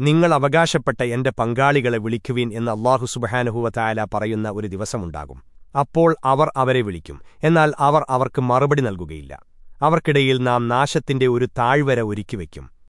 നിങ്ങൾ അവകാശപ്പെട്ട എന്റെ പങ്കാളികളെ വിളിക്കുവീൻ എന്ന് അള്ളാഹു സുബഹാനുഹുവത്തായാല പറയുന്ന ഒരു ദിവസമുണ്ടാകും. അപ്പോൾ അവർ അവരെ വിളിക്കും. എന്നാൽ അവർ അവർക്ക് മറുപടി നൽകുകയില്ല. അവർക്കിടയിൽ നാം നാശത്തിന്റെ ഒരു താഴ്വര ഒരുക്കിവെക്കും